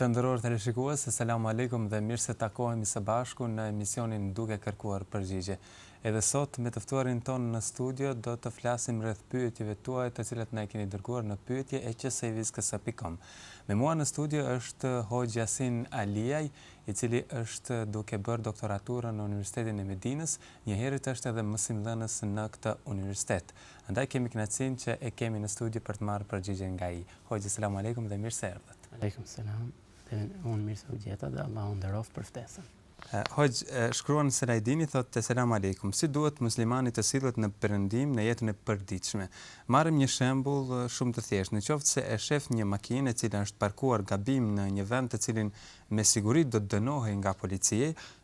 Të nderuar teleshikues, selamu alejkum dhe mirë se takohemi së bashku në emisionin Duke kërkuar përgjigje. Edhe sot me të ftuarin tonë në studio do të flasim rreth pyetjeve tuaja të cilat na i keni dërguar në pyetje@cvizksa.com. Me mua në studio është Hoxhë Jasin Aliaj, i cili është duke bërë doktoraturën në Universitetin e Medinës, njëherit është edhe mësimdhënës në këtë universitet. Andaj kemi kënaqësinë që e kemi në studio për të marrë përgjigje nga ai. Hoxhë selam alejkum dhe mirë se erdhët. Alejkum selam. Dhe unë mirë se u gjeta dhe Allahu ju nderoftë për ftesën. Hoxh, shkruan Selajdini, thotë selam alejkum, si duhet muslimani të sillet në perëndim në jetën e përditshme. Marrim një shembull shumë të thjeshtë, në qoftë se e shef një makinë e cila është parkuar gabim në një vend të cilin me siguri do të dënohej nga policia,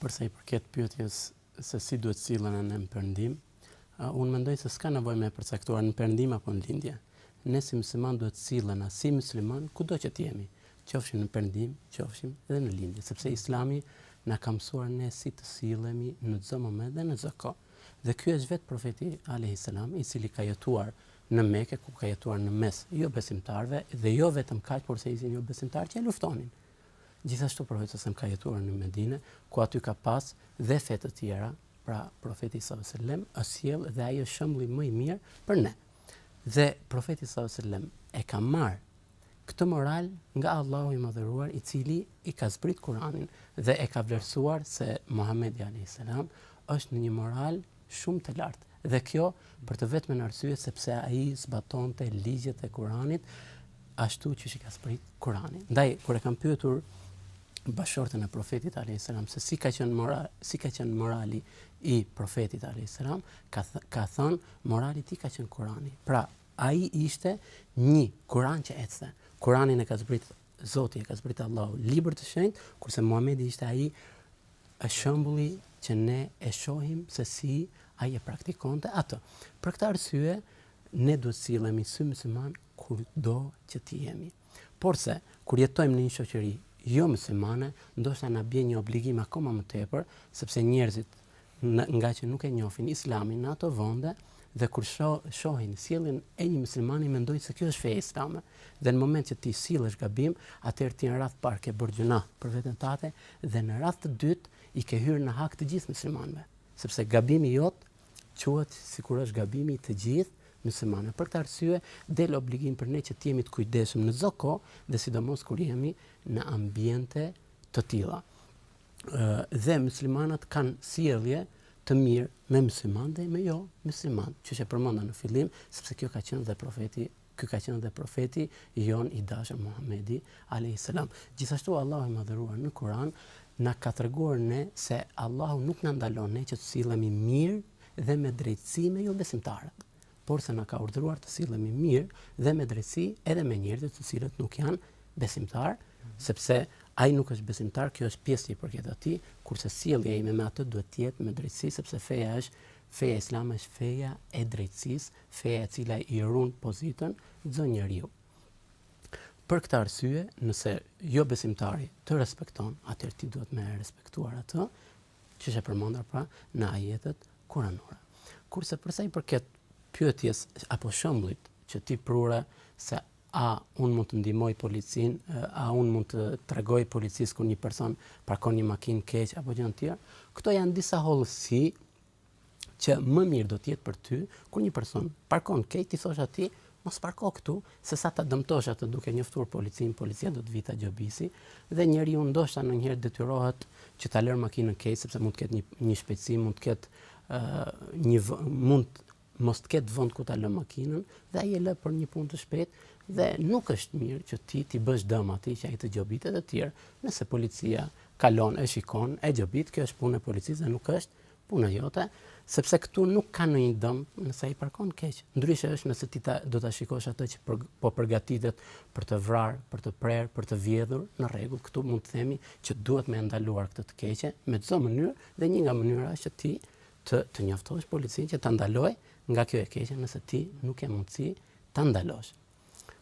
Për sa i përket pyetjes se si duhet sillena në Perëndim, unë mendoj se s'ka nevojë me e përcaktuar në Perëndim apo në Lindje. Ne si myslimanë duhet të sillena si myslimanë kudo që të jemi, qofshim në Perëndim, qofshim edhe në Lindje, sepse Islami na ka mësuar ne si të sillemi në çdo moment dhe në çdo kohë. Dhe ky është vetë profeti alejhi selam, i cili ka jetuar në Mekë, ku ka jetuar në mes jo besimtarëve dhe jo vetëm kaq, porse ishin jo besimtarë që e luftonin. Gjithashtu Profeti ka jetuar në Medine, ku aty ka pas dhe fe të tjera, pra Profeti sallallahu alejhi dhe sellem është sjellë dhe ai është shembulli më i mirë për ne. Dhe Profeti sallallahu alejhi dhe sellem e ka marr këtë moral nga Allahu i Madhëruar, i cili i ka zbrit Kur'anin dhe e ka vlerësuar se Muhamedi alejhi salam është në një moral shumë të lartë dhe kjo për të vetmen arsye sepse ai zbatonte ligjet e Kuranit ashtu siç i ka zbrit Kurani. Ndaj kur e kanë pyetur bashkëshorten e profetit alayhis salam se si ka qenë moral, si ka qenë morali i profetit alayhis salam, ka th ka thënë morali i tij ka qenë Kurani. Pra, ai ishte një Kur'an që ecte. Kur'anin e ka zbrit Zoti, e ka zbrit Allahu, libër të shenjtë, kurse Muhamedi ishte ai Është shembulli që ne e shohim se si ai e praktikonte atë. Për këtë arsye, ne duhet të sillemi si myslimanë kudo që të jemi. Porse, kur jetojmë në një shoqëri jo myslimane, ndoshta na bie një obligim akoma më tepër, sepse njerëzit nga që nuk e njohin Islamin në ato vende dhe kur shohin sjelljen e një myslimani mendojnë se kjo është feja islame. Dhe në moment që ti sillesh gabim, atëherë ti në radhë të parë ke bërë gjynah për veten tate dhe në radhë të dytë i ke hyrë në hak të gjithë myslimanëve, sepse gabimi jot quhet sikur është gabimi i të gjithë myslimanëve. Për këtë arsye del obligim për ne që të jemi të kujdesshëm në çdo kohë dhe sidomos kur jemi në ambiente të tilla. Ë dhe myslimanët kanë sjellje të mirë me musliman dhe me jo musliman, siç e përmenda në fillim, sepse kjo ka qenë dhe profeti Ky ka qenë dhe Profeti ynë i dashur Muhamedi, alejhi selam. Gjithashtu Allahu i Madhëruar në Kur'an na ka treguar ne se Allahu nuk na ndalon ne që të sillemi mirë dhe me drejtësi me jobesimtarët, por se na ka urdhëruar të sillemi mirë dhe me drejtësi edhe me njerëzit të cilët nuk janë besimtarë, sepse ai nuk është besimtar, kjo është pjesë që i përket atij, kurse sjellja ime me atë duhet të jetë me drejtësi, sepse feja është Feja islame është feja e drejtësisë, feja e cila i ruan pozitën çdo njeriu. Për këtë arsye, nëse jo besimtari të respekton, atëherë ti duhet me e respektuar atë, që është përmendur pra në ajetet kuranore. Kurse për sa i përket pyetjes apo shembullit që ti prure se A unë mund të ndihmoj policinë, a unë mund t'i tregoj policisë kur një person parkon një makinë keq apo gjëra të tjera? Këto janë disa hollësi që më mirë do të jetë për ty kur një person parkon keq t'i thuash atij mos parko këtu, se sa ta dëmtosh atë duke njoftuar policinë, policia do të vijë ta gjobisë dhe njeriu ndoshta ndonjëherë detyrohet që ta lërë makinën keq sepse mund të ketë një një shpejtësi, mund të ketë uh, një mund mos të ketë vend ku ta lërë makinën dhe ai e lë për një punë të shpejtë dhe nuk është mirë që ti t'i bësh dëm atij që ai të gjobitet e të tjera. Nëse policia kalon e shikon, e gjobit, kjo është punë e policisë dhe nuk është puna jote, sepse këtu nuk ka ndonjë dëm nëse ai parkon keq. Ndryshe është nëse ti ta, do ta shikosh atë që për, po përgatitet për të vrarë, për të prerë, për të vjedhur, në rregull, këtu mund të themi që duhet me e ndaluar këtë të keqe me çdo mënyrë dhe një nga mënyrat është që ti të të njoftosh policinë që ta ndalojë nga kjo e keqe nëse ti nuk ke mundësi ta ndalosh.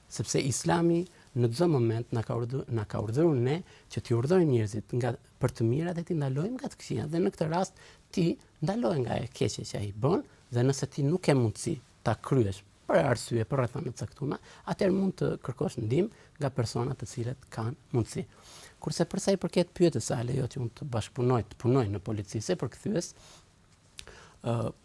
Sepse Islami në çdo moment na ka urdhëruar na ka urdhëruar ne që t'i urdhërojmë njerëzit nga për të mira dhe t'i ndalojmë nga të këqijat dhe në këtë rast ti ndaloje nga e keqja që ai bën dhe nëse ti nuk ke mundësi ta kryesh për arsye, për rrethana të caktuara, atëherë mund të kërkosh ndihmë nga persona të cilët kanë mundësi. Kurse për sa i përket pyetjes se a lejohet që unë të bashkëpunoj, të punoj në polici si përkthyes,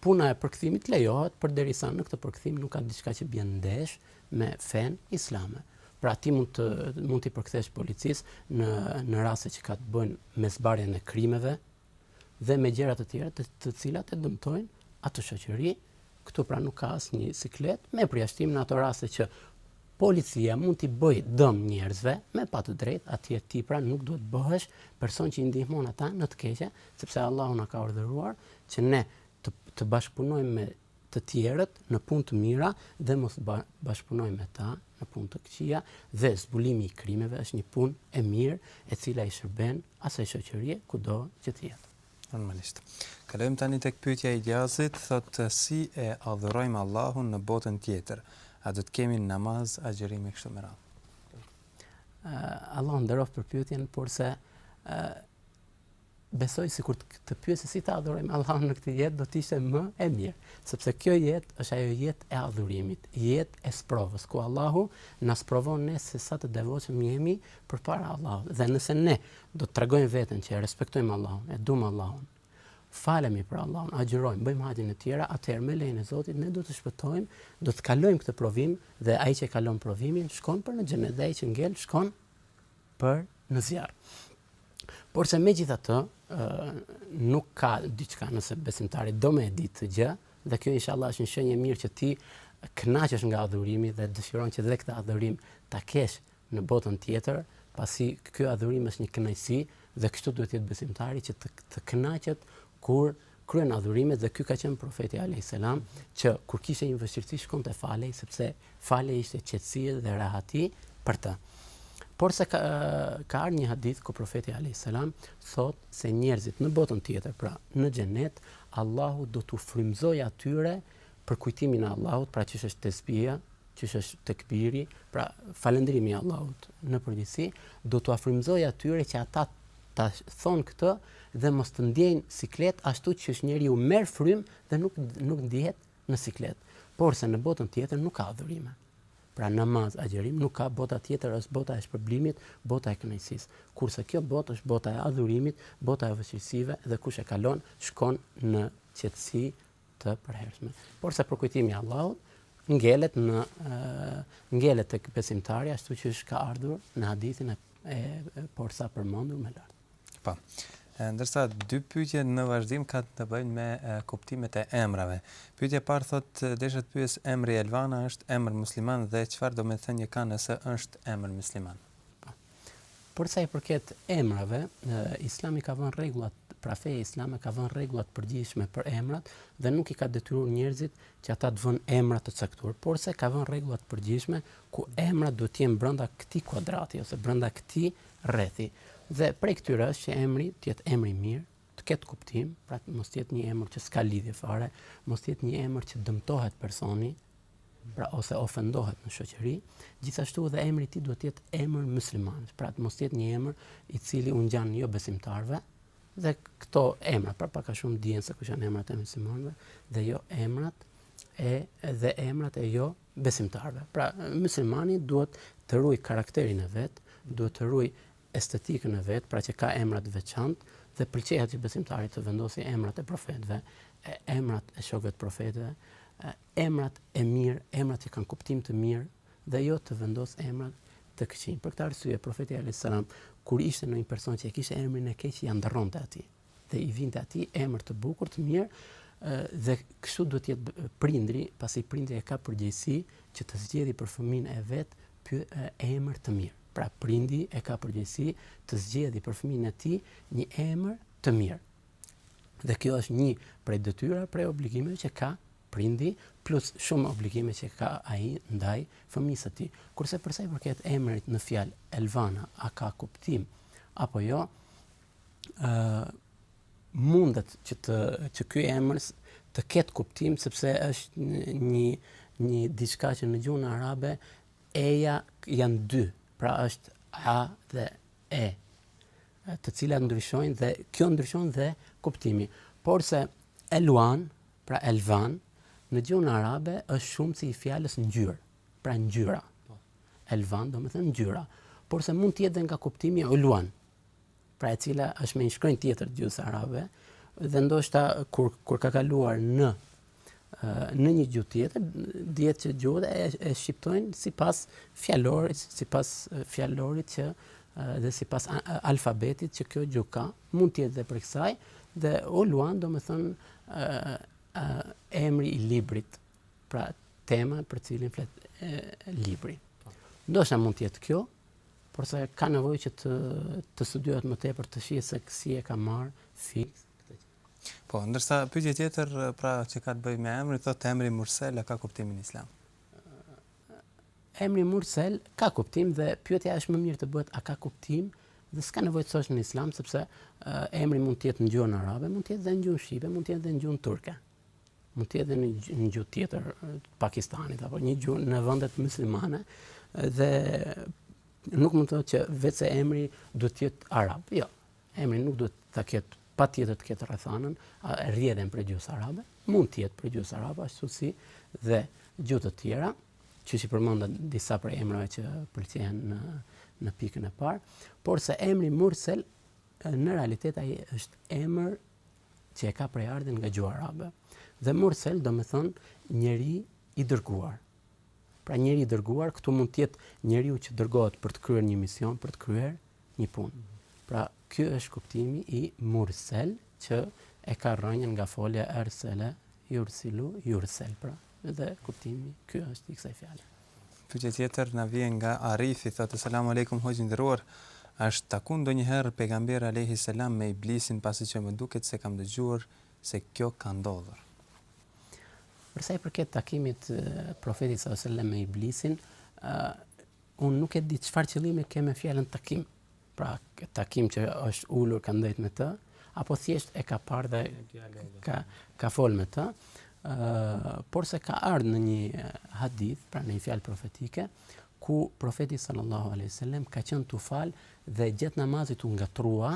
puna e përkthimit lejohet përderisa në këtë përkthim nuk ka diçka që bie ndesh me fenë islame. Pra ti mund të mund t'i përkthesh policisë në në raste që ka të bëjnë me zbardhjen e krimeve, dhe me gjëra të tjera të, të cilat e dëmtojnë atë shoqëri. Këtu pra nuk ka asnjë siklet, me përjashtim në ato raste që policia mund t'i bëjë dëm njerëzve, me pa të drejtë, atje ti pra nuk duhet të bëhesh person që i ndihmon ata në të keqe, sepse Allahu na ka urdhëruar që ne të, të bashkëpunojmë me të tjerët në punë të mira dhe mos bashkëpunojmë me ta në punë të këqija dhe zbulimi i krimeve është një punë e mirë e cila i shërben asaj shoqërie kudo që të jetë. Normalisht. Kalojmë tani tek pyetja e Gjazit, thotë si e adhurojmë Allahun në botën tjetër. A do të kemi namaz, agjërim e kështu me radhë? Allahu të nderoftë për pyetjen, porse Besoj sikur të pyese si ta adhurojmë Allahun në këtë jetë do të ishte më e mirë, sepse kjo jetë është ajo jetë e adhurimit, jetë e sprovës, ku Allahu na sprovon ne se sa të devotshëm jemi përpara Allahut. Dhe nëse ne do të tregojmë veten që e respektojmë Allahun, e dumë Allahun, falemi për Allahun, agjërojmë, bëjmë haxhin e tjera, atëherë me lejen e Zotit ne do të shpëtojmë, do të kalojmë këtë provim dhe ai që kalon provimin shkon për në xhenet dhe ai që ngel shkon për në zjarr. Porse megjithatë, nuk ka diçka nëse besimtari do me ditë këtë gjë, dhe kjo insha Allah është një shenjë e mirë që ti kënaqesh nga adhurimi dhe dëshiron që dhe këtë adhurim ta kesh në botën tjetër, pasi kjo adhurim është një kënaqësi dhe kështu duhet të jetë besimtari që të, të kënaqet kur kryen adhurimet dhe ky ka qenë profeti alejhi selam që kur kishte një vështirësi shkonte falej sepse falja ishte qetësi dhe rehati për të. Porse ka, ka ardhur një hadith ku profeti alejhi selam thotë se njerëzit në botën tjetër, pra në xhenet, Allahu do t'ua frymëzojë atyre përkujtimin e Allahut, pra që është tesbihu, që është tekbiri, pra falënderimi i Allahut në përgjithësi, do t'ua frymëzojë atyre që ata Ta thonë këtë dhe mos të ndjejnë siklet ashtu qysh njeriu merr frymë dhe nuk nuk ndjehet në siklet. Porse në botën tjetër nuk ka adhurime. Pra namaz, agjërim, nuk ka, bota tjetër është bota e shpërblimit, bota e kënaqësisë. Kurse kjo botë është bota e adhurimit, bota e vështirësive dhe kush e kalon shkon në qetësi të përhershme. Porse përkujtimi i Allahut, ngelet në ngelet tek besimtari ashtu qysh ka ardhur në hadithin e, e porsapërmendur më lart. Po. Ndërsa dy pyetje në vazhdim kanë të bëjnë me e, kuptimet e emrave. Pyetja e parë thotë desha të pyes emri Elvana është emër musliman dhe çfarë domethënie ka nëse është emër musliman. Po. Për sa i përket emrave, Islami ka vënë rregulla, pra feja islame ka vënë rregulla të përgjithshme për emrat dhe nuk i ka detyruar njerëzit që ata të vënë emra të caktuar, porse ka vënë rregulla të përgjithshme ku emrat duhet të jenë brenda këtij kuadrati ose brenda këtij rrethi. Dhe prej këtyre është që emri të jetë emër i mirë, të ketë kuptim, pra mos të jetë një emër që s'ka lidhje fare, mos të jetë një emër që dëmtohet personi, pra ose ofendohet në shoqëri, gjithashtu dhe emri i tij duhet të jetë emër muslimanësh, pra të mos jetë një emër i cili u ngjan jo besimtarëve dhe këto emra, pra pak a shumë dihen se kush janë emrat e muslimanëve dhe jo emrat e dhe emrat e jo besimtarëve. Pra muslimani duhet të ruaj karakterin e vet, duhet të ruaj estetikën e vet, pra që të ketë emra të veçantë dhe pëlqehet që besimtari të vendosë emrat e profetëve, emrat e shokëve të profetëve, Emrat e mirë, emrat që kanë kuptim të mirë dhe jo të vendos emra të këqinj. Për këtë arsye profeti alayhis salam kur shihte ndonjë person që e kishte emrin e keq, ia ndërronte atij dhe i vinte atij emër të bukur, të mirë, dhe kështu duhet të jetë prindri, pasi prindri e ka përgjegjësi që të zgjedhë për fëmin e vet një emër të mirë. Pra prindi e ka përgjegjësi të zgjedhë për fëmin e tij një emër të mirë. Dhe kjo është një prej detyrave, prej obligimeve që ka prindi, plus shumë obligime që ka ai ndaj fëmijës së tij. Kurse për sa i përket emrit në fjalë Elvana, a ka kuptim apo jo? ë uh, mundet që të që ky emër të ketë kuptim sepse është një një diçka që në gjuhën arabe eja janë dy, pra është a dhe e. të cilat ndryshojnë dhe kjo ndryshon dhe kuptimi. Por se Elwan, pra Elvan, në gjuhën arabe është shumësi i fjalës ngjyrë, pra ngjyra. Po. Elvan do të thotë ngjyra, por se mund të jetë nga kuptimi e Ulwan, pra e cila është me një shkronjë tjetër të gjuhës arabe dhe ndoshta kur kur ka kaluar në në një gjuhë tjetër, dihet që gjuhët e, e shqiptojnë sipas fjalorit, sipas fjalorit që dhe sipas alfabetit që kjo gjuhë ka, mund të jetë dhe prej kësaj, dhe Ulwan domethënë emri i librit, pra tema për cilin flet e, libri. Ndoshta mund të jetë kjo, por se ka nevojë që të, të studiohet më tepër të shihet se si e ka marrë fiks, Po, ndërsa pyetja tjetër pra që ka të bëjë me emrin, thotë emri Mursel a ka kuptim në islam? Emri Mursel ka kuptim dhe pyetja është më mirë të bëhet a ka kuptim dhe s'ka nevojë të thosh në islam sepse uh, emri mund të jetë në gjuhën arabe, mund të jetë edhe në gjuhën shqipe, mund të jetë edhe në gjuhën turke. Mund të jetë edhe në një gjuhë tjetër të Pakistanit apo një gjuhë në vendet muslimane dhe nuk do të thotë që vetë emri duhet të jetë arab. Jo. Emri nuk duhet ta ketë patjetër të ketë rrënjën, rrjedhën prej gjuhës arabe, mund të jetë prej gjuhës arabe ashtu si dhe gjuhët e tjera, siç i përmenda disa prej emrave që pëlqehen në në pikën e parë, por se emri Mursel në realitet ai është emër që e ka prejardhjen nga gjuha arabe. Dhe Mursel do me thënë njeri i dërguar. Pra njeri i dërguar këtu mund të jetë njeriu që dërgohet për të kryer një mision, për të kryer një punë. Pra, ky është kuptimi i mursel që e ka rrënjën nga folja arsala yursilu yursal pra edhe kuptimi ky është i kësaj fjale pyetje tjetër na vjen nga Arifi thotë selam aleikum hoxhë i nderuar a është taku ndonjëherë pejgamberi alayhi salam me iblisin pasi që më duket se kam dëgjuar se kjo ka ndodhur përsa i përket takimit profetit sallallahu alaihi wasallam me iblisin Unë nuk e di çfarë qëllime ke me fjalën takim. Pra, takim që është ulur, ka ndejt me të, apo thjesht e ka parë dhe ka ka fol me të. Ëh, por se ka ardhur në një hadith, pra në një fjalë profetike, ku profeti sallallahu alaihi wasallam ka qenë tu fal dhe gjatë namazit u ngatrua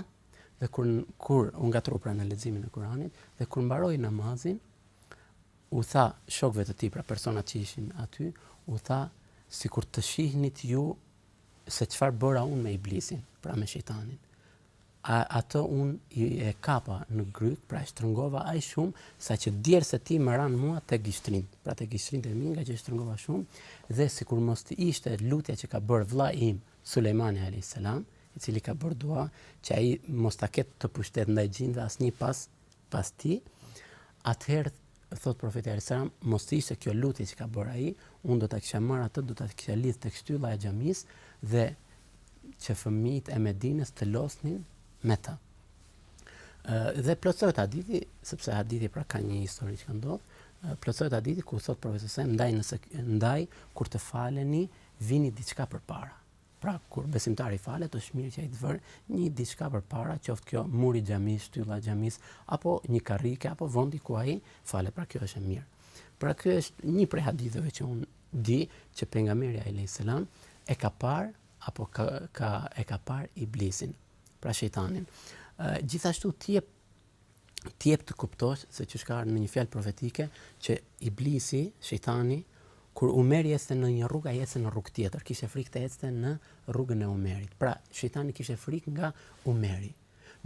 dhe kur kur u ngatrua pra në leximin e Kuranit dhe kur mbaroi namazin u tha shokëve të tij, pra personat që ishin aty, u tha, sikur të shihnit ju se çfarë bëra unë me iblisin, pra me shejtanin. Atë unë e kapa në grykë, pra e shtrëngova aq shumë, saqë djersët e tij më ranë mua te gishtërinjtë, pra te gishtërinjtë e mi ngaqë e shtrëngova shumë, dhe sikur mos të ishte lutja që ka bërë vllai im, Sulejmani a.s. i cili ka bërë dua, që ai mos ta ketë atë pushtet ndaj xhinëve asnjë pas pas tij, atëherë thotë profeti alaihi selam, mos të ishte kjo lutje që ka bërë ai, unë do ta kisha marrë atë, do ta kisha lidh tek shtylla e xhamisë dhe që fëmijët e Medinës të losnin me të. Ë dhe plotësohet hadithi, sepse hadithi pra ka një histori që ka ndodhur, plotësohet hadithi ku thotë profeti se ndaj nëse ndaj kur të faleni vini diçka përpara. Pra kur besimtari falet është mirë që ai të vërë një diçka përpara, qoftë kjo muri i xhamisë, shtylla e xhamisë, apo një karrike, apo vendi ku ai falet, pra kjo është e mirë. Pra ky është një prej haditheve që unë di që pejgamberi alejhi selam e ka parë apo ka, ka e ka parë iblisin, pra shejtanin. Ë, gjithashtu ti e të jep të kuptosh se siç ka ardhur në një fjalë profetike që iblisi, shejtani, kur Umeri ecte në një rrugë, ai ecte në rrugë tjetër, kishte frikë të ecte në rrugën e Umerit. Pra, shejtani kishte frikë nga Umeri.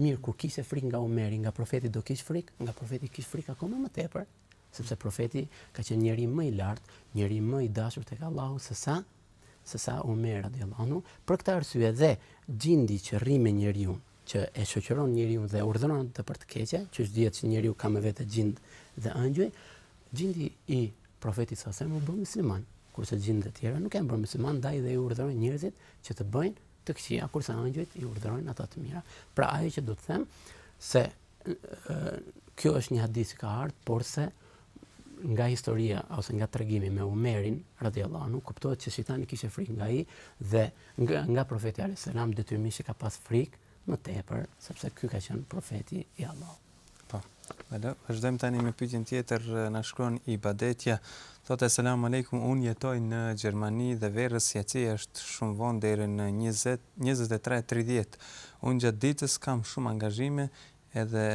Mirë, kur kishte frikë nga Umeri, nga profeti do kish frikë, nga profeti kish frikë akoma më tepër, sepse profeti ka qenë njeri më i lartë, njeri më i dashur tek Allahu se sa se sa Umeri radiallahu anhu, për këtë arsye dhe xhindi që rri me njeriun, që e shoqëron njeriun dhe urdhëron të për të keqe, që dihet që njeriu ka me vete xhind dhe ëngjëj, xhindi i profetit salem u bë musliman, kurse xhindet e tjera nuk janë bërë musliman, ndaj dhe i urdhërojnë njerëzit që të bëjnë të këqija, kurse ëngjëjt i urdhërojnë ata të mira. Pra ajo që do të them se Kjo është një hadith që ka ardh, porse nga historia ose nga tregimi me Umerin radhiyallahu anhu kuptohet që shejtani kishte frikë nga ai dhe nga, nga profeti alayhis salam detyrimisht ka pas frikë më tepër sepse ky ka qenë profeti i Allahut. Po. Edhe vazhdojmë tani me pyetjen tjetër na shkruan Ibadetja Thotë selam alejkum unë jetoj në Gjermani dhe verës jaci është shumë vonë deri në njëzet njëzet e tre tridhjetë unë gjatë ditës kam shumë angazhime edhe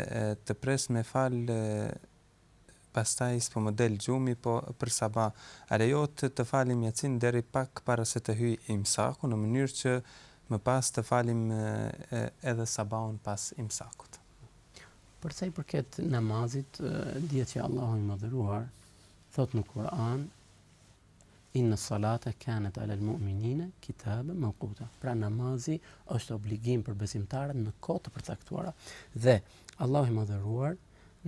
të pres me fal pastaj s'po më del gjumi për sabah a lejohet të falim jacin deri pak para se të hyjë imsaku në mënyrë që më pas të falim edhe sabahun pas imsakut. Për sa i përket namazit, dihet që Allahu i Madhëruar thotë në Kur'an Inna salata kanat ala al-mu'minina kitaban mawquta. Pra namazi është obligim për besimtarët në kohë të përcaktuara. Dhe Allahu i madhëruar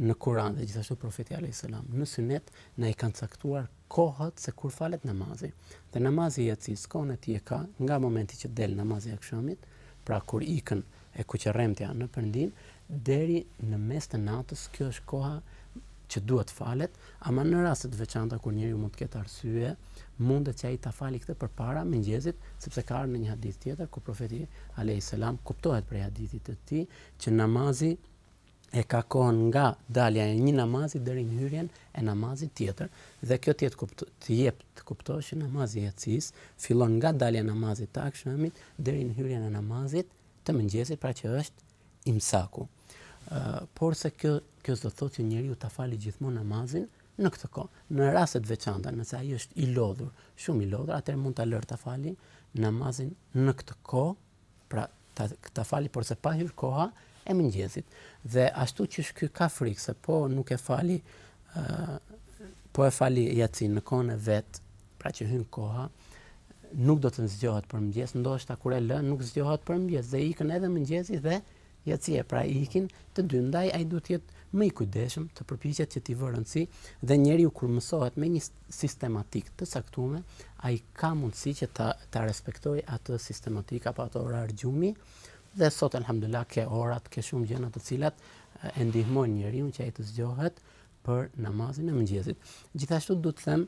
në Kur'an dhe gjithashtu profeti alayhi salam në sunet na i kanë caktuar kohët se kur falet namazi. Dhe namazi i jacis kohën e tij e ka nga momenti që del namazi i akshamit, pra kur ikën e kuqërremtja në perëndim deri në mes të natës, kjo është koha që duhet të falet, ama në raste të veçanta kur njeriu mund të ketë arsye, mundet që ai ta fali këtë përpara mëngjesit, sepse ka ardhur në një hadith tjetër ku profeti alayhis salam kuptohet prej hadithit të tij që namazi e ka kohën nga dalja e një namazi deri në hyrjen e namazit tjetër dhe kjo të jetë të jep të kuptosh që namazi i jacis fillon nga dalja e namazit të akshamit deri në hyrjen e namazit të mëngjesit pra që është imsaku porse kjo kjo s'do të thotë që njeriu ta fali gjithmonë namazin në këtë kohë. Në raste të veçanta, nëse ai është i lodhur, shumë i lodhur, atëherë mund ta lërë ta fali namazin në këtë kohë pra ta, ta fali porse pa hyrë koha e mëngjesit. Dhe ashtu siç ky ka frikë se po nuk e fali uh, po e fali jacin në kohën e vet, pra që hyn koha, nuk do të zgjohet për mëngjes, ndoshta kur e lë nuk zgjohet për mëngjes dhe ikën edhe mëngjesi dhe Jacia pra ikin të dy ndaj ai duhet të jetë më i kujdesshëm të përpiqet që t'i vërë rëndësi dhe njeriu kur mësohet me një sistematikë të caktume ai ka mundësi që ta ta respektojë atë sistematikë apo atë orar gjumi dhe sot elhamdulilah ke orat ke shumë gjëna të cilat e ndihmojnë njeriun që ai të zgjohet për namazin e mëngjesit. Gjithashtu duhet të them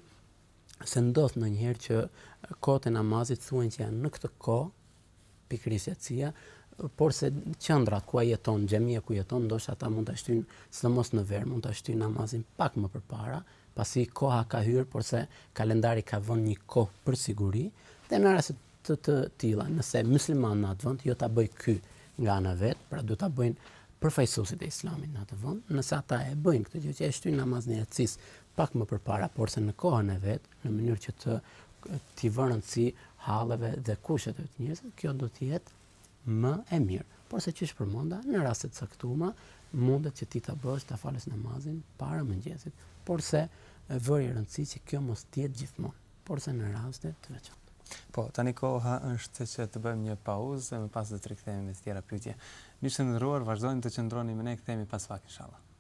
se ndodh ndonjëherë që kohët e namazit thuhen që janë në këtë kohë pikërisht jacia, por se qendrat ku ai jeton, xhamia ku jeton, ndoshta ata mund ta shtyjnë sidomos në verë, mund ta shtyjnë namazin pak më përpara, pasi koha ka hyrë, por se kalendari ka vënë një kohë për siguri, dhe në raste të të tilla, nëse muslimanët në atë vend jo ta bëj ky nga ana e vet, pra do ta bëjnë përfaqësuesit e Islamit në atë vend, nëse ata e bëjnë këtë gjë që e shtyjnë namazin e jacisë pak më përpara, por se në kohën e vet, në mënyrë që të t'i vënë rëndësi halleve dhe kushteve të njerëzve, kjo do të jetë më e mirë. Por se siç e përmenda, në raste të caktuara mundet që ti ta bësh ta falësh namazin para mëngjesit, porse i vë rëndësi që kjo mos të jetë gjithmonë, porse në raste të veçanta. Po, tani koha është që të bëjmë një pauzë dhe më pas do të rikthehemi me të tjera pyetje. Miq të nderuar, vazhdoni të qëndroni me ne, kthehemi pas pak inshallah.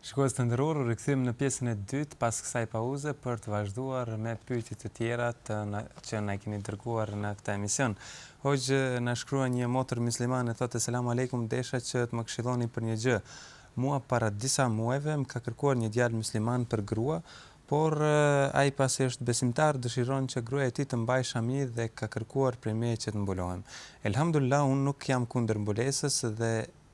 Shikues të nderuar, u rikthyem në pjesën e dytë pas kësaj pauze për të vazhduar me pyetje të tjera të na, që na i keni dërguar në këtë emision. Hoxhë, na shkruan një motër myslimane, thotë Selam Alejkum, desha që të më këshilloni për një gjë. Mua para disa muajve më ka kërkuar një djalë mysliman për grua, por ai pasi është besimtar dëshiron që gruaja e tij të mbajë shami dhe ka kërkuar prej meje që të mbulohem. Elhamdulillah, unë nuk jam kundër mbulesës dhe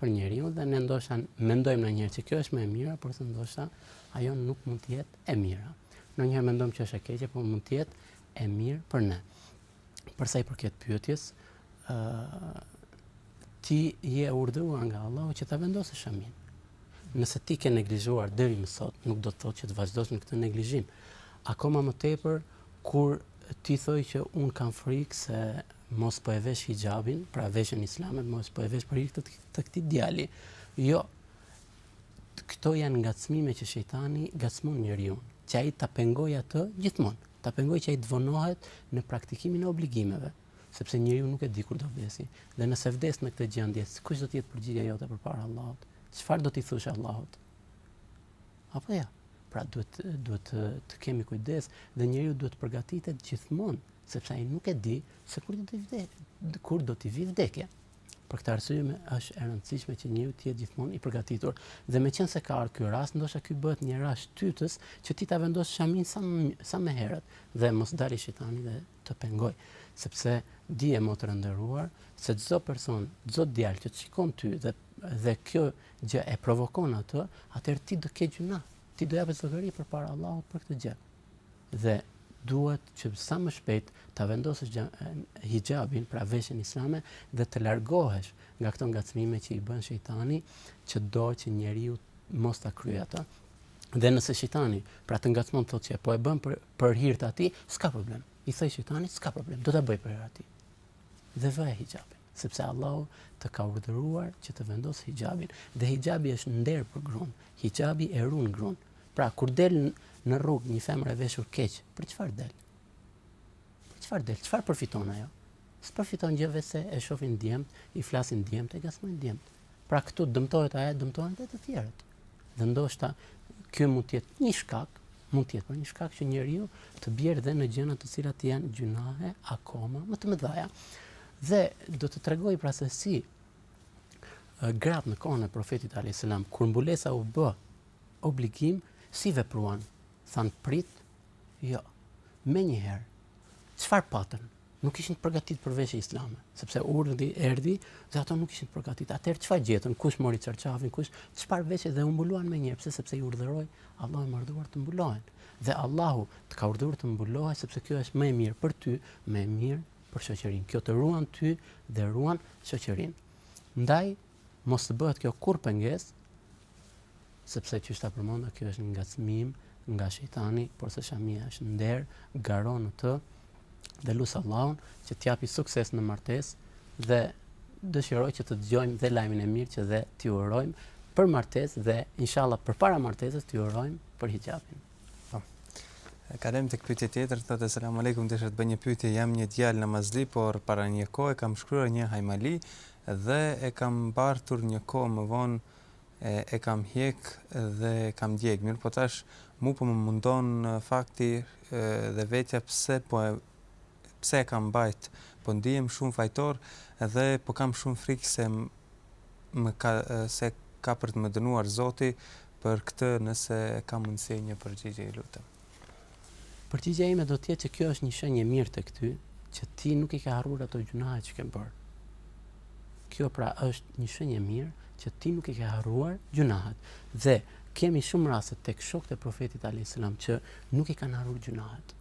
për njeriun dhe ne ndoshta mendojmë ndonjëherë se kjo është më e mira, por se ndoshta ajo nuk mund të jetë e mira. Ndonjëherë mendojmë që është e keqe, por mund të jetë e mirë për ne. Për sa i përket pyetjes, ë uh, ti je urdhëruar nga Allahu që ta vendosësh shaminë. Nëse ti ke neglizhuar deri më sot, nuk do të thotë që të vazhdosh në këtë neglizhim. Akoma më tepër, Kur ti thua që unë kam frikë se mos po e vesh hixhabin, pra veshjen islame, mos po e vesh për hir të, të këtij djali. Jo. Këto janë ngacmime që shejtani ngacmon njeriun, që ai ta pengojë atë gjithmonë, ta pengojë që ai të vonohet në praktikimin e obligimeve, sepse njeriu nuk e di kur do vdesi. Dhe nëse vdes në këtë gjendje, kush do të jetë përgjigja jote përpara Allahut? Çfarë do t'i thuash Allahut? Apo jo? Pra duhet duhet të, të kemi kujdes dhe njeriu duhet të përgatitet gjithmonë, sepse ai nuk e di se kur do të vdesë, kur do të vijë vdekja. Për këtë arsye më është e rëndësishme që njeriu të jetë gjithmonë i përgatitur. Dhe meqenëse ka ardhur ky rast, ndoshta ky bëhet një rast shtytës që ti ta vendosësh shaminë sa më, sa më herët dhe mos ta lë shejtanin që të pengojë, sepse dije motër e nderuar se çdo person, çdo djalë që të shikon ty dhe dhe kjo gjë e provokon atë, atëherë ti do të kesh gjynah, ti do japësh llogari përpara Allahut për këtë gjë. Dhe duhet që sa më shpejt ta vendosësh hixhabin, pra veshjen islame dhe të largohesh nga këto ngacmime që i bën shejtani, që do që njeriu mos ta kryejë ato. Dhe nëse shejtani, pra të ngacmon thotë se po e bën për për hir të atij, s'ka problem. I thuaj shejtanit, s'ka problem, do ta bëj për hir të atij. dhe vëre hixhabin, sepse Allahu të ka urdhëruar që të vendosësh hixhabin dhe hixhabi është nder për gruan. Hixhabi e ruan gruan. Pra kur del në rrugë një femër e veshur keq, për çfarë del? Për çfarë del? Çfarë përfiton ajo? S'përfiton gjë veçse e shohin djemt, i flasin djemt, e ngacmojnë djemt. Pra këtu dëmtohet ajo, dëmtohen dhe të tjerët. Dhe ndoshta kjo mund të jetë një shkak, mund të jetë për një shkak që njeriu të bjerë dhe në gjëra të cilat janë gjunahe akoma më të mëdha. Dhe do të tregoj pra se si gratë në kohën e profetit alejhi selam, kur mbulesa u bë obligim, si vepruan? Thanë prit, jo, menjëherë, çfarë patën? nuk ishin të përgatitur për veshje islame, sepse urdhri erdhi dhe ato nuk ishin të përgatitur. Atëherë çfarë gjetën? Kush mori çarçafin? Kush çfarë veshje dhe u mbuluan menjëherë, pse? Sepse i urdhëroi Allahu i ka urdhëruar të mbulohen. Dhe Allahu të ka urdhëruar të mbulohesh sepse kjo është më e mirë për ty, më e mirë për shoqërinë. Kjo të ruan ty dhe ruan shoqërinë. Ndaj mos të bëhet kjo kurrë pengesë Sepse qysh ta përmenda kjo është ngacmim nga shejtani, porse shamia është nder, garo në të dhe lus Allahun që të japë sukses në martesë dhe dëshiroj që të dëgjojmë dhe lajmin e mirë që dhe t'i urojmë për martesë dhe inshallah përpara martesës t'i urojmë për hixhabin. Po. Kalojmë tek pyetja tjetër, thotë selam alejkum, desha të bëj një pyetje, jam një djalë namazli,, por para një kohë kam shkruar një hajmali dhe e kam mbartur një kohë më vonë e kam hjek dhe e kam djeg mirëpo tash mu po më mundon fakti dhe vetja pse po e pse e kam mbajt po ndihem shumë fajtor dhe po kam shumë frikë se më ka se ka për të më dënuar zoti për këtë nëse ka mundësi një përgjigje ju lutem Përgjigja ime do të jetë që kjo është një shenjë e mirë tek ty, që ti nuk i ke harruar ato gjunahe që ke bërë. Kjo pra është një shenjë e mirë që ti nuk i ke harruar gjunahet. Dhe kemi shumë raste tek shokët e profetit alejhi selam që nuk i kanë harruar gjunahet.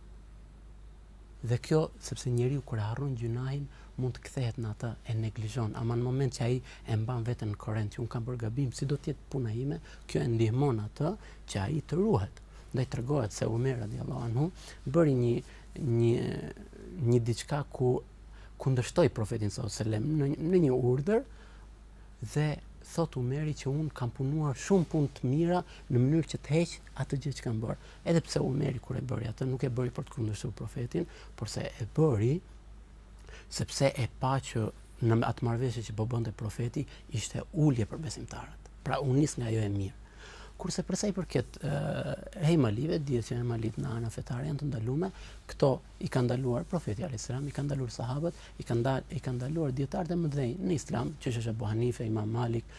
Dhe kjo sepse njeriu kur harron gjunahin mund të kthehet në atë e neglizhon, ama në moment që ai e mban veten në korrent, që unë kam bërë gabim, si do të jetë puna ime, kjo e ndihmon atë që ai të ruhet. Ndaj tregohet se Umeri radiallahu anhu bëri një një një diçka ku kundërshtoi profetin sallallahu alejhi ve selem në një urdhër dhe thotë Umeri që unë kam punuar shumë punë të mira në mënyrë që të heq atë gjë që kam bërë. Edhe pse Umeri kur e bëri atë nuk e bëri për të kundërshtuar profetin, porse e bëri sepse e pa që në atë marrëveshje që po bënte profeti ishte ulje për besimtarët. Pra u nis nga ajo e mirë. Kurse për sa i përket hajmalive, dihet se hajmalitë në anën fetare janë të ndaluara, këto i kanë ndaluar profeti alayhis salam, i kanë ndaluar sahabët, i kanë ndal, i kanë ndaluar dijetarët e mëdhenj në Islam, që është Abu Hanife, Imam Malik,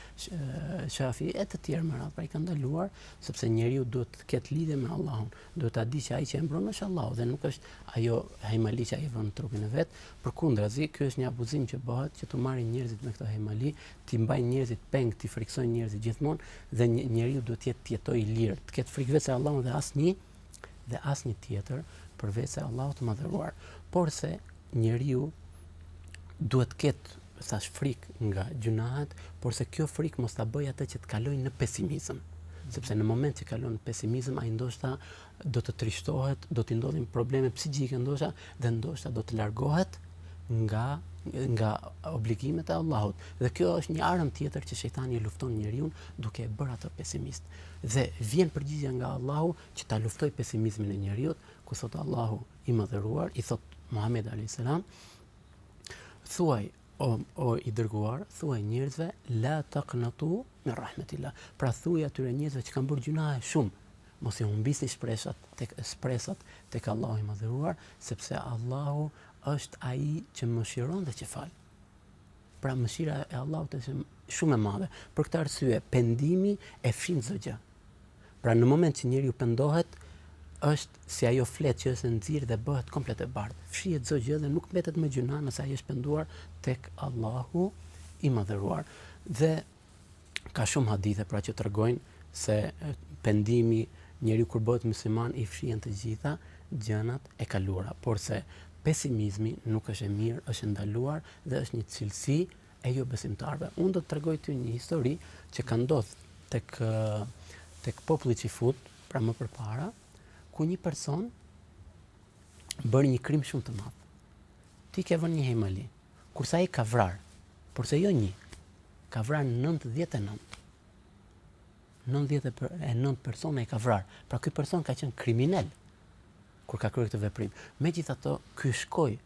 Shafi e të tjerë me radhë, pra i kanë ndaluar sepse njeriu duhet të ketë lidhje me Allahun. Duhet ta di që ai që e mbron është Allahu dhe nuk është ajo hejmali që ai vë në trupin e vet. Përkundrazi, ky është një abuzim që bëhet që të marrin njerëzit me këto hejmali, t'i mbajnë njerëzit peng, t'i frikësojnë njerëzit gjithmonë dhe një, njeriu duhet të jetë të jetojë i lirë, të ketë frikë veçse Allahun dhe asnjë dhe asnjë tjetër përveç se Allahut të madhëruar. Porse njeriu duhet të ketë thashë frikë nga gjynahet, por se kjo frikë mos ta bëjë atë që të kalojë në pesimizëm. Sepse në moment që kalon në pesimizëm, ai ndoshta do të trishtohet, do t'i ndodhin probleme psikike ndoshta dhe ndoshta do të largohet nga nga obligimet e Allahut. Dhe kjo është një armë tjetër që shejtani e lufton njeriun duke e bërë atë pesimist. Dhe vjen përgjigja nga Allahu që ta luftojë pesimizmin e njeriut, ku thotë Allahu, i madhëruar i thotë Muhamedit alayhis salam thuaj o, o i dërguar, thuaju njerëzve la taqnatu min rahmetillah. Pra thuaju atyre njerëzve që kanë bërë gjynahe shumë, mos i humbisni shpresat tek shpresat tek Allahu i madhëruar, sepse Allahu është ai që mëshiron dhe që fal. Pra mëshira e Allahut është shumë e madhe. Për këtë arsye, pendimi e fshin çdo gjë. Pra në moment që njeriu pendohet, është si ajo fletë që është e nxirë dhe bëhet komplet e bardhë. Fshihet çdo gjë dhe nuk mbetet më gjynah nëse ai është penduar tek Allahu i madhëruar. Dhe ka shumë hadithe pra që tregojnë se pendimi njeriu kur bëhet musliman i fshihen të gjitha gjynahet e kaluara, porse pesimizmi nuk është e mirë, është e ndaluar dhe është një cilësi e jobesimtarëve. Unë do të të tregoj ty një histori që ka ndodhur tek tek populli çifut, pra më përpara, ku një person bëri një krim shumë të madh. Ti ke vënë një hejmali, Kurse ai ka vrarë, porse jo një, ka vrarë nëntëdhjetë e nëntë. Nëntëdhjetë e nëntë persona i ka vrarë. Pra ky person ka qenë kriminel kur ka kryer këtë veprim. Megjithatë, ky shkoi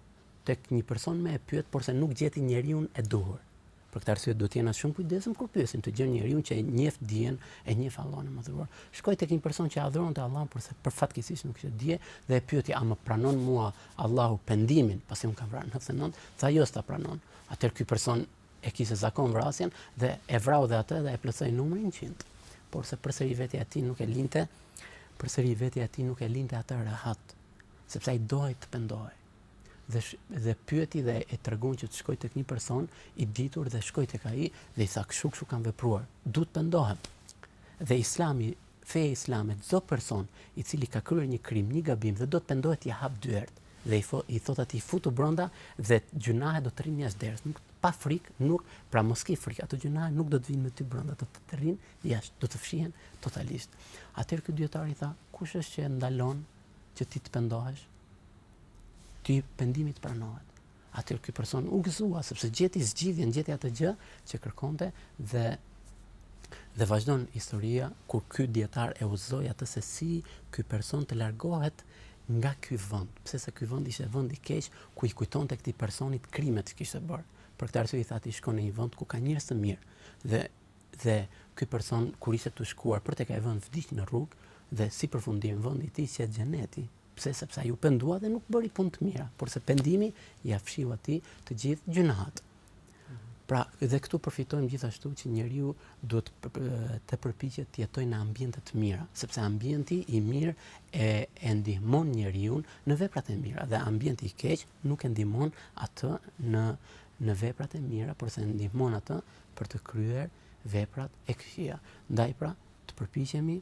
tek një person me e pyet, porse nuk gjeti njeriun e duhur. Për këtë arsye duhet të jena shumë të kujdesshëm kur pyesim të gjejmë njeriun që e njeh dijen, e njeh Allahun e madhëruar. Shkoi tek një person që adhuronte Allahun, porse për fatkeqësi nuk kishte dije dhe e pyeti a më pranon mua Allahu pendimin, pasi unë kam vrarë nëntëdhjetë e nëntë, tha jo s'ta pranon. Atëherë ky person e kishte zakon vrasjen dhe e vrau dhe atë dhe e plotësoi numrin 100. Por se përsëri vetja e tij nuk e linte, përsëri vetja e tij nuk e linte atë rahat, sepse ai donte të pendohej. Dhe dhe pyeti dhe i treguan që të shkojë tek një person i ditur dhe shkoi tek ai dhe i tha kështu kështu kam vepruar, du të pendohem. Dhe Islami feja islame çdo person i cili ka kryer një krim një gabim dhe do të pendohet ia hap dyert dhe i fo, i thotë atij futu brenda dhe gjynahet do të rrinë jashtë derës nuk pa frikë nuk pra mos ke frikë ato gjynahe nuk do të vinë me ty brenda do të rrinë jashtë do të fshihen totalisht atëherë ky dietar i tha kush është që e ndalon që ti të pendohesh ty pendimi të pranohet Atëherë ky person u gëzua sepse gjeti zgjidhjen, gjeti atë gjë që kërkonte dhe dhe vazhdon historia kur ky dietar e udhëzoi atë se si ky person të largohet nga ky vend, sepse ky vend ishte vend i keq ku i kujtonte këtij personi krimet që kishte bërë. Për këtë arsye i tha ti shko në një vend ku ka njerëz të mirë. Dhe dhe ky person kur ishte tu shkuar për tek ai vend vdiq në rrugë dhe si përfundim vendi i tij qe xheneti, Pse? Sepse ai u pendua dhe nuk bëri punë të mira, porse pendimi ia fshiu atij të gjithë gjynahat. Pra, dhe këtu përfitojmë gjithashtu që njeriu duhet të përpiqet të jetojë në ambiente të mira, sepse ambienti i mirë e, e ndihmon njeriu në veprat e mira dhe ambienti i keq nuk e ndihmon atë në në veprat e mira, porse ndihmon atë për të kryer veprat e këqija. Ndaj pra, të përpiqemi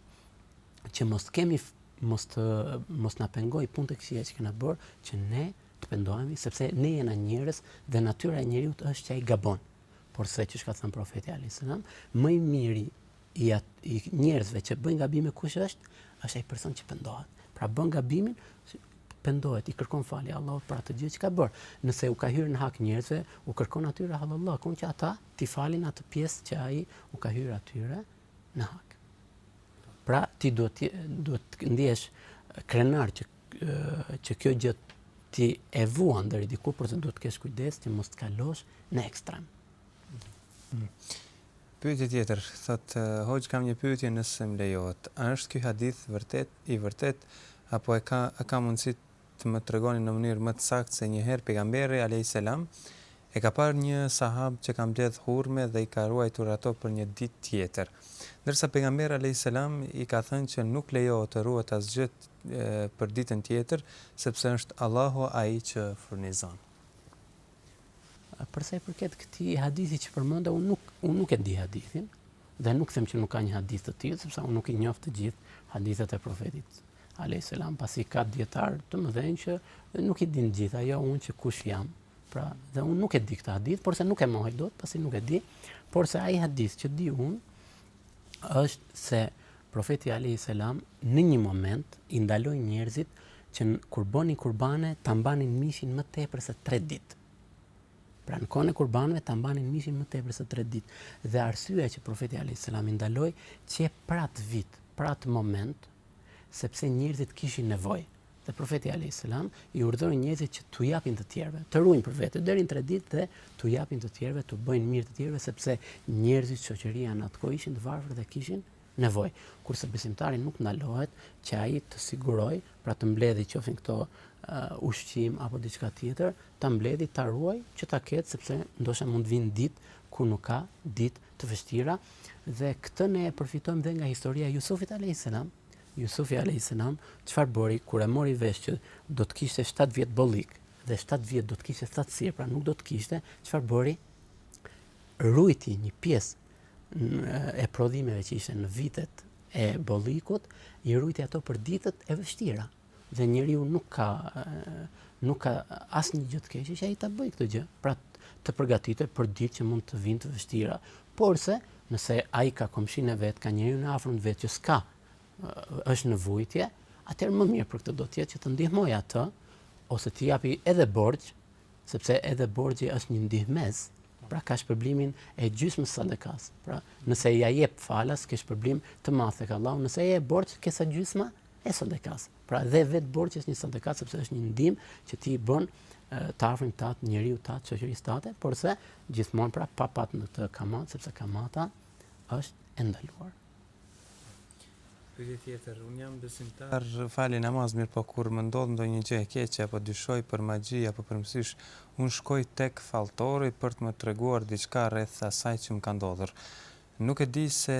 që mos kemi mos të mos na pengojnë punët e këqija që kena bërë që ne të pendohemi sepse ne jena njerëz dhe natyra e njeriut është që ai gabon. Porse siç ka thënë profeti alejhi selam, më i miri i, at, i njerëzve që bëjnë gabime kush është, është ai person që pendohet. Pra bën gabimin, pendohet, i kërkon falje Allahut për atë gjë që ka bërë. Nëse u ka hyrë në hak njerëzve, u kërkon atyre hallallëk, kërkon që ata t'i falin atë pjesë që ai u ka hyrë atyre në hak. Pra, ti duhet duhet të ndihesh krenar që që kjo gjë ti e vuan deri diku, porse duhet të kesh kujdes që mos të kalosh në ekstrem. Mm. Pyetje tjetër, thotë Hoxhë kam një pyetje nëse më lejohet. A është ky hadith vërtet i vërtet apo e ka a ka mundësi të më tregoni në mënyrë më të saktë se njëherë Pejgamberi, alejhi selam, e ka parë një sahab që ka mbledh hurme dhe i ka ruajtur ato për një ditë tjetër. Ndërsa Pejgamberi, alejhi selam, i ka thënë që nuk lejohet të ruhet asgjë për ditën tjetër, sepse është Allahu ai që furnizon. Për sa i përket këtij hadithi që përmenda, unë nuk unë nuk e di hadithin dhe nuk them që nuk ka një hadith të tillë, sepse unë nuk i njoh të gjithë hadithet e profetit alayhis salam, pasi ka dijetarë të mëdhenj që nuk i din gjithë e jo unë që kush jam. Pra, dhe unë nuk e di këtë hadith, por se nuk e mohoj dot, pasi nuk e di, por se ai hadith që di unë është se Profeti Alehi Selam në një moment i ndaloi njerëzit që kur bënin kurbane ta mbanin mishin më tepër se 3 ditë. Pra në kohën e kurbaneve ta mbanin mishin më tepër se 3 ditë. Dhe arsyeja që Profeti Alehi Selam i ndaloi qe për atë vit, për atë moment, sepse njerëzit kishin nevojë. Dhe Profeti alejhi selam i urdhëroi njerëzit që t'u japin të tjerëve, të ruajnë për vete deri në tre ditë dhe t'u japin të tjerëve, të bëjnë mirë të tjerëve sepse njerëzit shoqëria në atë kohë ishin të varfër dhe kishin nevojë. Kurse besimtari nuk ndalohet që ai të sigurojë, pra të mbledhë qofshin këto uh, ushqim apo diçka tjetër, ta mbledhë, ta ruajë që ta ketë sepse ndoshta mund të vijnë ditë kur nuk ka ditë të vështira dhe këtë ne e përfitojmë dhe nga historia e Jusufit alayhis salam, Jusufi alejhiselam çfarë bëri kur e mori vesh që do të kishte shtatë vjet bollik dhe shtatë vjet do të kishte thatësirë, pra nuk do të kishte, çfarë bëri? Ruajti një pjesë e prodhimeve që ishte në vitet e bollikut, i ruajti ato për ditët e vështira. Dhe njeriu nuk ka nuk ka asnjë gjë të keqe që ai ta bëjë këtë gjë. Pra të përgatitet për ditë që mund të vijnë të vështira, Porse, nëse ai ka komshinë e vet, ka njeriun e afërm të vet që s'ka, është në vujtje, atëherë më mirë për këtë do të jetë që të ndihmojë atë ose t'i japi edhe borxh, sepse edhe borxhi është një ndihmesë, pra ka shpërblimin e gjysmës së sadakasë. Pra, nëse ia jep falas, ke shpërblim të madh tek Allahu, nëse e jep borxh, ke sa gjysma, e sadakasë. Pra dhe vetë borxhi është një sadaka sepse është një ndihmë që ti i bën të afërmit tat, njeriut tat, shoqërisë tate, porse gjithmonë pra pa pat në këtë kamatë sepse kamata është e ndaluar. Pyetje tjetër, un jam besimtar, fali namaz, mirëpo kur më ndodh ndonjë gjë e keqe apo dyshoj për magji apo për mësysh, un shkoj tek falltari për të më treguar diçka rreth asaj që më ka ndodhur. Nuk e di se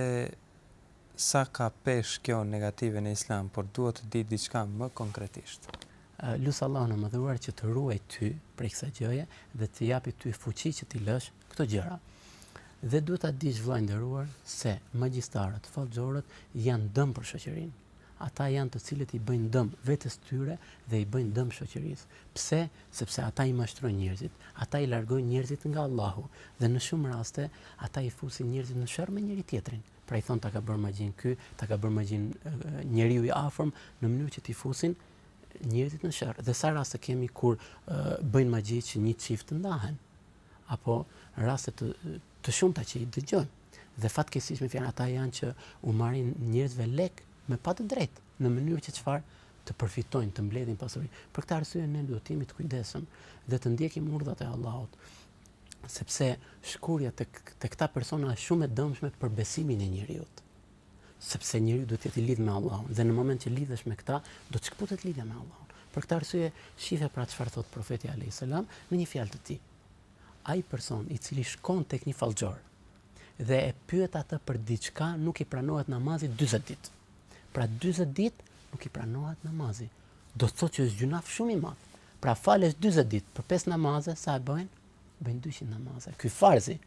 Sa ka peshë kjo negative në Islam, por dua të di diçka më konkretisht. Lus Allahun e Madhëruar që të ruajë ty prej kësaj gjëje dhe të japi ty fuqi që t'i lësh këto gjëra. Dhe duhet ta dish vëlla i nderuar se magjistarët, fallxhorët janë dëm për shoqërinë. Ata janë të cilët i bëjnë dëm vetes tyre dhe i bëjnë dëm shoqërisë. Pse? Sepse ata i mashtrojnë njerëzit, ata i largojnë njerëzit nga Allahu dhe në shumë raste ata i fusin njerëzit në sherr me njëri-tjetrin. Pra i thonë ta ka bërë magjinë ky, ta ka bërë magjinë njeriu i afërm në mënyrë që t'i fusin njerëzit në sherr. Dhe sa raste kemi kur bëjnë magji që një çift të ndahen apo raste të të shumta që i dëgjojmë. Dhe fatkeqësisht me fjalë ata janë që u marrin njerëzve lekë me pa të drejtë në mënyrë që çfarë të përfitojnë, të mbledhin pasuri. Për këtë arsye ne duhet të jemi të kujdesshëm dhe të ndjekim urdhat e Allahut. sepse shkuarja tek këta persona është shumë e dëmshme për besimin e njeriut. Sepse njeriu duhet të jetë i lidhur me Allahun dhe në moment që lidhesh me këta, do të shkputet lidhja me Allahun. Për këtë arsye, shife pra çfarë thotë profeti alayhis salam në një fjalë të tij. Ai person i cili shkon tek një fallxhor dhe e pyet atë për diçka, nuk i pranohet namazi 40 ditë. Pra 40 ditë nuk i pranohet namazi. Do të thotë që është gjynaf shumë i madh. Pra falesh 40 ditë për 5 namaze, sa e bëjnë? Bëjnë 200 namaze. Ky farzi.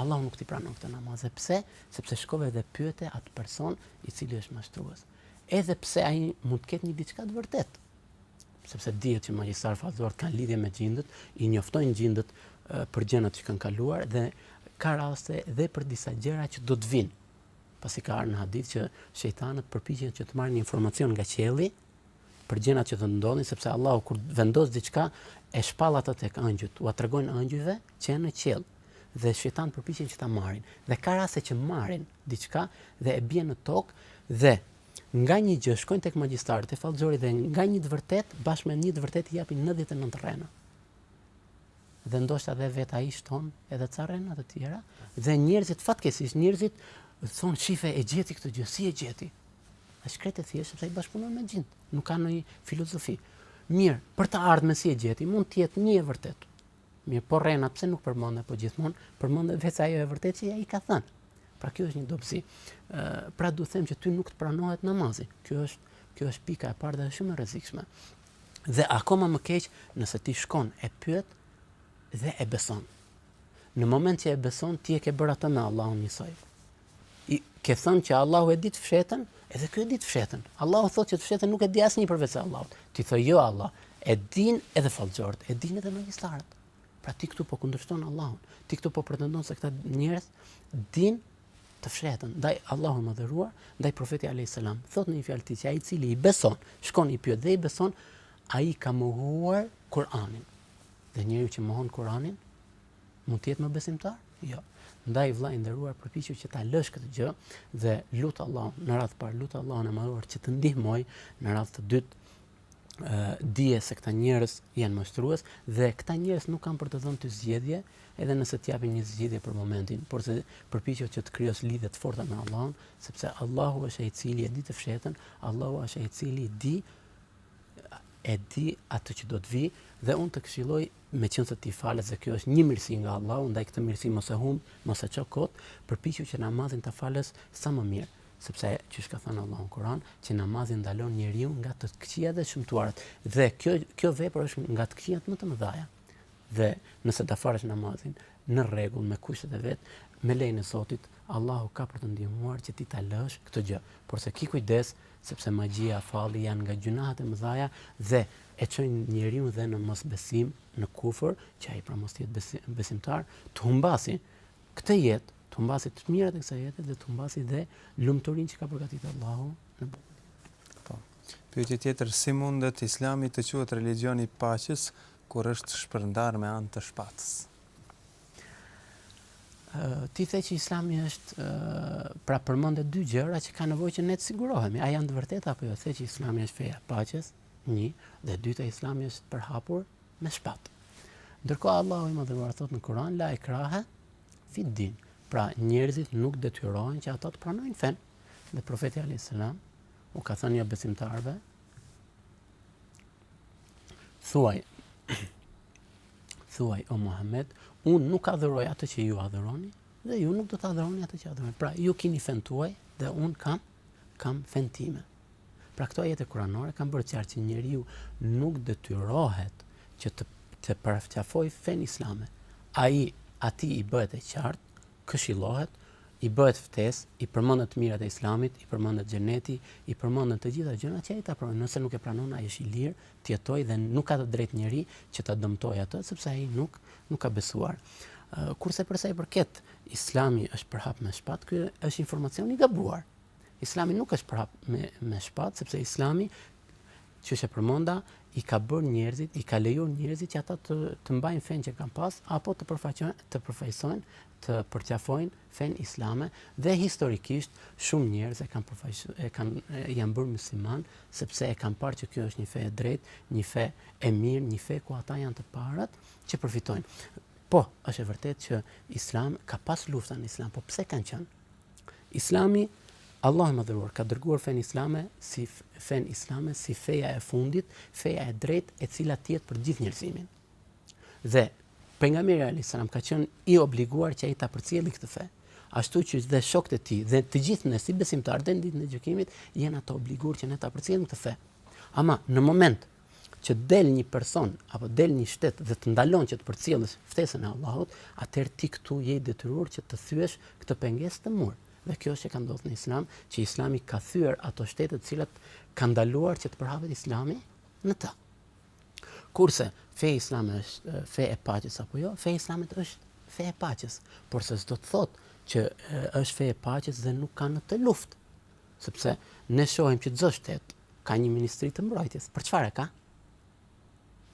Allahu nuk t'i pranon këto namaze. Pse? Sepse shkove dhe pyete atë person i cili është mashtrues. Edhe pse ai mund të ketë një diçka të vërtetë. Sepse dihet që magjistarët, fallxhorët kanë lidhje me xhindët, i njoftojnë xhindët për gjërat që kanë kaluar dhe ka raste dhe për disa gjëra që do të vijnë. Pasi ka ardhur në hadith që shejtanët përpiqen që të marrin informacion nga qielli për gjërat që do të ndodhin, sepse Allahu kur vendos diçka e shpall atë tek engjëjt, ua tregon engjëjve që janë në qiell dhe shejtanët përpiqen që ta marrin. Dhe ka raste që marrin diçka dhe e bien në tokë dhe nga një gjë shkojnë tek magjistari, te fallxhori dhe nga një të vërtetë bashkë me një të vërtetë i japin 99 rrena. dhe ndoshta dhe vetë ai shton edhe ca rrena të tjera dhe njerëzit fatkeqësisht njerëzit thonë shife e gjeti këtë gjë, si e gjeti? Është krejt e thjeshtë sepse ai bashkëpunon me xhindët, nuk ka ndonjë filozofi. Mirë, për të ardhmen si e gjeti, mund të jetë një e vërtetë. Mirë, po rrena pse nuk përmendet po gjithmonë përmendet vetëm ajo e vërtetë që ai ka thënë. Pra kjo është një dobësi. Ë, pra do të thotë që ty nuk të pranohet namazi. Kjo është kjo është pika e parë dhe është shumë e rrezikshme. Dhe akoma më keq nëse ti shkon e pyet dhe e beson. Në moment që e beson, ti e ke bërë atë me Allahun njësoj. I ke thënë që Allahu e di të fshehtën, edhe ky e di të fshehtën. Allahu thotë që të fshehtën nuk e di asnjë përveç Allahut. Ti thua jo Allah, e din edhe fallxhorët, e din edhe magjistarët. Pra ti këtu po kundërshton Allahun. Ti këtu po pretendon se këta njerëz din të fshehtën. Ndaj Allahu i Madhëruar, ndaj Profeti alejhi selam thotë në një fjalë të tij që ai i cili i beson, shkon i pyet dhe i beson, ai ka mohuar Kur'anin. Dhe njeriu që mohon Kur'anin mund të jetë më besimtar? Jo. Ndaj vëlla i nderuar, përpiqu që ta lësh këtë gjë dhe lut Allahun në radhë të parë, lut Allahun e Madhëruar që të ndihmojë në radhë të dytë dije se këta njerëz janë mashtrues dhe këta njerëz nuk kanë për të dhënë ty zgjidhje, edhe nëse të japin një zgjidhje për momentin, por se përpiqu që të krijosh lidhje të forta me Allahun, sepse Allahu është ai i cili e di të fshehtën, Allahu është ai i cili di e di atë që do të vijë dhe unë të këshilloj meqenëse ti falesh dhe kjo është një mirësi nga Allahu, ndaj këtë mirësi mos e humb, mos e ço kot, përpiqu që namazin ta falësh sa më mirë. Sepse, qysh ka thënë Allahu në Kur'an, që namazi ndalon njeriun nga të këqijat dhe të shëmtuarat. Dhe kjo kjo vepër është nga të këqijat më të mëdha. Dhe nëse ta falësh namazin në rregull me kushtet e vet, me lejen e Zotit, Allahu ka për të ndihmuar që ti ta lësh këtë gjë. Por se ki kujdes, sepse magjia, falli janë nga gjynahat e mëdha dhe e çojnë njeriun dhe në mosbesim, në kufër, që ai pra mos të jetë besimtar, të humbasi këtë jetë të humbasi të mirat e kësaj jete dhe të humbasi dhe lumturinë që ka përgatit Allahu në bukë. Po. Pyetje tjetër, si mundet islami të quhet religjion i paqes kur është shpërndar me anë të shpatës? ti the që islami është uh, pra përmende dy gjëra që ka nevojë që ne të sigurohemi. A janë të vërteta apo jo? The që islami është feja e paqes, një, dhe e dyta islami është përhapur me shpatë. Ndërkohë Allahu i madhëruar thotë në Kuran, la ikrahe, Fid din. Pra, njerëzit nuk detyrohen që ata të pranojnë fenë. Dhe profeti alejhi selam u ka thënë jobesimtarëve, thuaj, thuaj o Muhammed, unë nuk adhuroj atë që ju adhuroni, dhe ju nuk do të adhuroni atë që adhuroj. Pra, ju kini fenë tuaj dhe unë kam, kam fenë time. Pra këto ajete kuranore kanë bërë të qartë që njeriu nuk detyrohet që të të përqafojë fenë islame. Ai atij i bëhet e qartë, këshillohet, i bëhet ftesë, i përmendet të mirat e islamit, i përmendet xheneti, i përmenden të gjitha gjërat që ai ta pranon. Nëse nuk e pranon, ai është i lirë të jetojë dhe nuk ka të drejtë njeri që ta dëmtojë atë, sepse ai nuk nuk ka besuar. Kurse për sa i përket Islami është përhap me shpatë, ky është informacion i gabuar. Islami nuk është përhap me me shpatë, sepse Islami qysh e përmenda i ka bërë njerëzit, i ka lejuar njerëzit që ata të të mbajnë fenë që kanë pas apo të përfaqësojnë, të përfaqësojnë, të përqafojnë fenë islame dhe historikisht shumë njerëz e kanë përfaqësuar, e kanë janë bërë musliman sepse e kanë parë që kjo është një fe e drejtë, një fe e mirë, një fe ku ata janë të parët që përfitojnë. Po, është e vërtetë që Islam ka pas lufta në Islam, po pse kanë qenë? Islami, Allahu i Madhëruar ka dërguar fenë islame si fenë islame si feja e fundit, feja e drejtë e cila të jetë për gjithë njerëzimin. Dhe pejgamberi alayhis salam ka qenë i obliguar që ai ta përcjellë këtë fe. Ashtu që dhe shokët e tij dhe të gjithë ne si besimtarë deri në ditën e gjykimit jemi të obliguar që ne ta përcjellim këtë fe. Ama në moment që del një person apo del një shtet dhe të ndalon që të përcjellësh ftesën e Allahut, atëherë ti këtu je i detyruar që të thyesh këtë pengesë, këtë mur. Dhe kjo është që ka ndodhur në Islam, që Islami ka thyer ato shtete të cilat kanë ndaluar që të përhapet Islami në ta. Kurse feja Islame është fe e paqes apo jo, feja Islame është fe e paqes, porse s'do të thotë që është fe e paqes dhe nuk ka në të luftë. Sepse ne shohim që çdo shtet ka një ministri të mbrojtjes. Për çfarë e ka?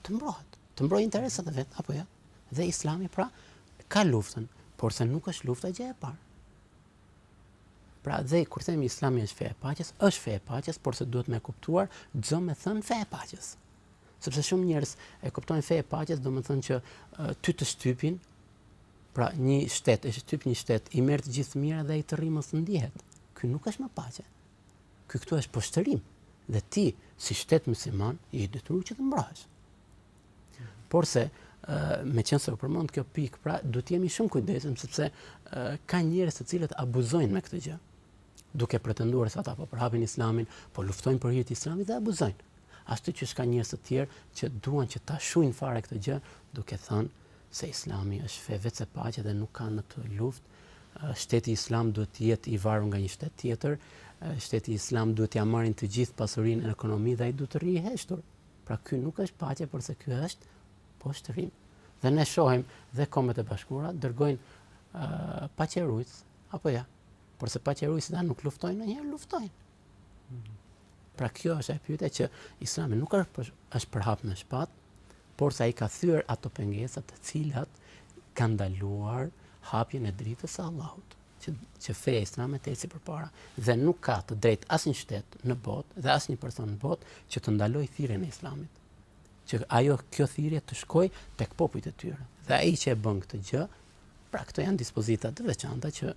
Të mbrohet, të mbrojë interesat e vet apo jo? Dhe Islami pra ka luftën, porse nuk është lufta gjë e parë. Pra dhe kur themi Islami është fe e paqes, është fe e paqes, porse duhet me kuptuar ç'do me thënë fe e paqes. Sepse shumë njerëz e kuptojnë fe e paqes domethënë që ty të shtypin, pra një shtet, e shtyp një shtet, i merr të gjithë të mirat dhe ai të rri mos ndihet. Ky nuk është më paqe. Ky këtu është poshtërim dhe ti si shtet musliman je i detyruar që të mbrohesh. Porse meqenëse u përmend kjo pikë, pra duhet të jemi shumë kujdesshëm sepse ka njerëz të cilët abuzojnë me këtë gjë duke pretenduar se ata po përhapin islamin, po luftojnë për hir të islamit dhe abuzojnë. Ashtu qysh ka njerëz të tjerë që duan që ta shuajnë fare këtë gjë duke thënë se Islami është fe vetëm e paqes dhe nuk ka në të luftë, shteti islam duhet të jetë i varur nga një shtet tjetër, shteti islam duhet t'ia marrin të gjithë pasurinë e ekonomi dhe ai duhet të rri i heshtur. Pra ky nuk është paqe, porse ky është poshtërim. Dhe ne shohim dhe Kombet e Bashkuara dërgojnë uh, paqeruajtës apo jo. Porse paqeruajtësit nuk luftojnë ndonjëherë, luftojnë. Pra kjo është e vërteta që Islami nuk është përhap me shpatë, porse i ka thyer ato pengesa të cilat kanë ndaluar hapjen e dritës së Allahut që që feja islame të ecë përpara dhe nuk ka të drejtë asnjë shtet në botë dhe asnjë person në botë që të ndalojë thirrjen e islamit. Që ajo kjo thirrje të shkojë tek popujt e tyre. Dhe ai që e bën këtë gjë Pra këto janë dispozita të veçanta që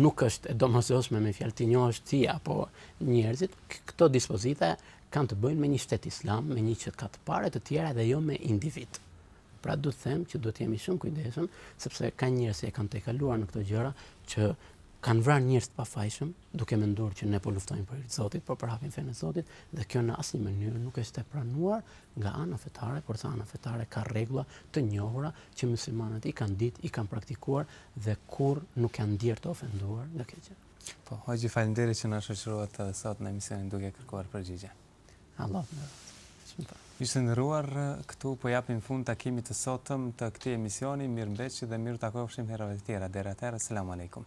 nuk është e domosdoshme me fjalë të njohësh ti apo njerëzit, këto dispozita kanë të bëjnë me një shtet islam, me një që ka të parë të tjera dhe jo me individ. Pra du të them që du të jemi shumë kujdesshëm, sepse ka njerëz që e kanë tejkaluar në këto gjëra që kanë vrarë njerëz të pafajshëm, duke menduar që ne po luftojmë për Zotin, po përhapim fenë e Zotit, dhe kjo në asnjë mënyrë nuk është e pranuar Nga ana fetare, po them ana fetare, ka rregulla të njohura që myslimanët i kanë ditë, i kanë praktikuar dhe kurrë nuk janë ndier të ofenduar nga kjo gjë. Po, hoxhë faleminderit që na shoqëruat sot në emisionin Duke kërkuar përgjigje. Allahu të nderoftë. Miq të nderuar, këtu po japim fund takimit të sotëm të këtij emisioni, mirëmbetshi dhe mirë u takofshim herëve të tjera, deri atëherë selam alejkum.